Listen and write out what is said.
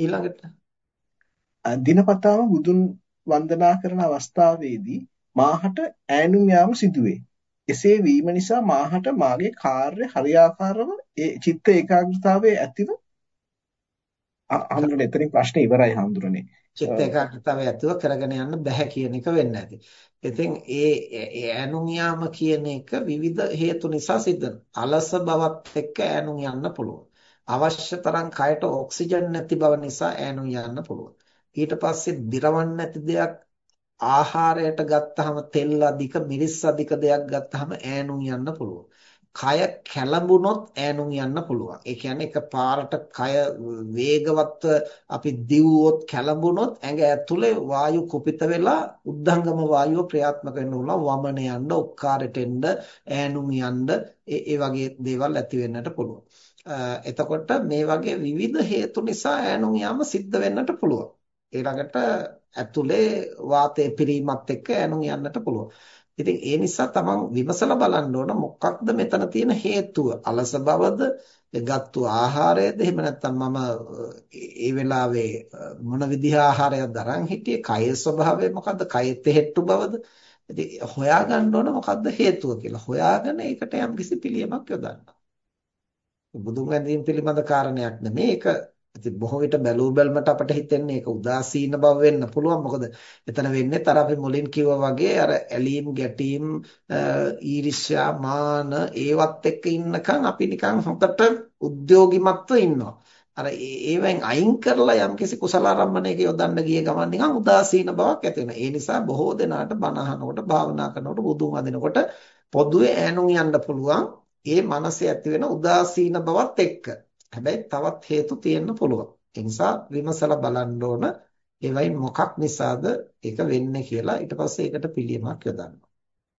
ඊළඟට දිනපතාම බුදුන් වන්දනා කරන අවස්ථාවේදී මාහට ඈනුම් යාම සිදුවේ. එසේ වීම නිසා මාහට මාගේ කාර්ය හරියාකාරව ඒ චිත්ත ඒකාග්‍රතාවයේ ඇතිව හඳුනන එතනින් ප්‍රශ්නේ ඉවරයි හඳුනන්නේ. චිත්ත ඒකාග්‍රතාවය ඇතුව කරගෙන යන්න බෑ කියන එක වෙන්නේ නැති. ඉතින් ඒ ඈනුම් යාම කියන එක විවිධ හේතු නිසා සිද්ධ අලස බවත් එක්ක ඈනුම් යන්න පුළුවන්. අවශ්‍ය තරම් කයට ඔක්සිජන් නැති බව නිසා ඈනුම් යන්න පුළුවන්. ඊට පස්සේ දිරවන්න නැති දෙයක් ආහාරයට ගත්තාම තෙල් අධික මිරිස් අධික දෙයක් ගත්තාම ඈනුම් යන්න පුළුවන්. කය කැළඹුණොත් ඈනුම් යන්න පුළුවන්. ඒ කියන්නේ එකපාරට කය වේගවත්ව අපි දිවුවොත් කැළඹුණොත් ඇඟ ඇතුලේ වායු කුපිත වෙලා උද්ධංගම වායුව ක්‍රියාත්මක වෙන්න උනලා වමන යන්න, ඔක්කාරට එන්න, ඈනුම් යන්න ඒ වගේ දේවල් ඇති වෙන්නට පුළුවන්. එතකොට මේ වගේ විවිධ හේතු නිසා ඈනුම් යාම සිද්ධ වෙන්නට පුළුවන්. ඊළඟට ඇතුලේ වාතය පිරීමත් එක්ක ඈනුම් යන්නට පුළුවන්. ඉතින් ඒ නිසා තමන් විමසලා බලන්න ඕන මොකක්ද මෙතන තියෙන හේතුව? අලස බවද? ගත්තු ආහාරයද? එහෙම නැත්නම් මම ඒ වෙලාවේ මොන විදිහ ආහාරයක්ද අරන් හිටියේ? කයේ ස්වභාවය මොකද්ද? කයේ තෙහෙට්ටු බවද? ඉතින් හොයාගන්න ඕන මොකද්ද හේතුව කියලා. හොයාගෙන ඒකට යම්කිසි පිළියමක් යොදන්න. බුදුන් වැඳීම් පිළිබඳ කාරණයක් නෙමෙයි. ඒක ඉතින් බොහෝ විට බැලූ බැලමට අපට හිතෙන්නේ ඒක උදාසීන බව වෙන්න පුළුවන්. මොකද එතන වෙන්නේ තර අපි මුලින් කිව්වා වගේ අර ඇලීම් ගැටීම් ඊර්ෂ්‍යා මාන ඒවත් එක්ක ඉන්නකන් අපි නිකන් හොතට උද්‍යෝගිමත්ව ඉන්නවා. අර ඒවෙන් අයින් කරලා යම්කිසි කුසල ආරම්භණයක යොදන්න ගිය ගමන් නිකන් උදාසීන බවක් ඇති වෙනවා. ඒ නිසා බොහෝ දෙනාට බණ අහනකොට භාවනා කරනකොට බුදුන් වදිනකොට පොදුවේ ඈනුම් යන්න පුළුවන්. ඒ මනසේ ඇති වෙන උදාසීන බවත් එක්ක. හැබැයි තවත් හේතු තියෙන්න පුළුවන්. ඒ නිසා විමසලා බලන්න ඕන ඒවයින් මොකක් නිසාද ඒක වෙන්නේ කියලා ඊට පස්සේ ඒකට පිළියමක් යොදන්න.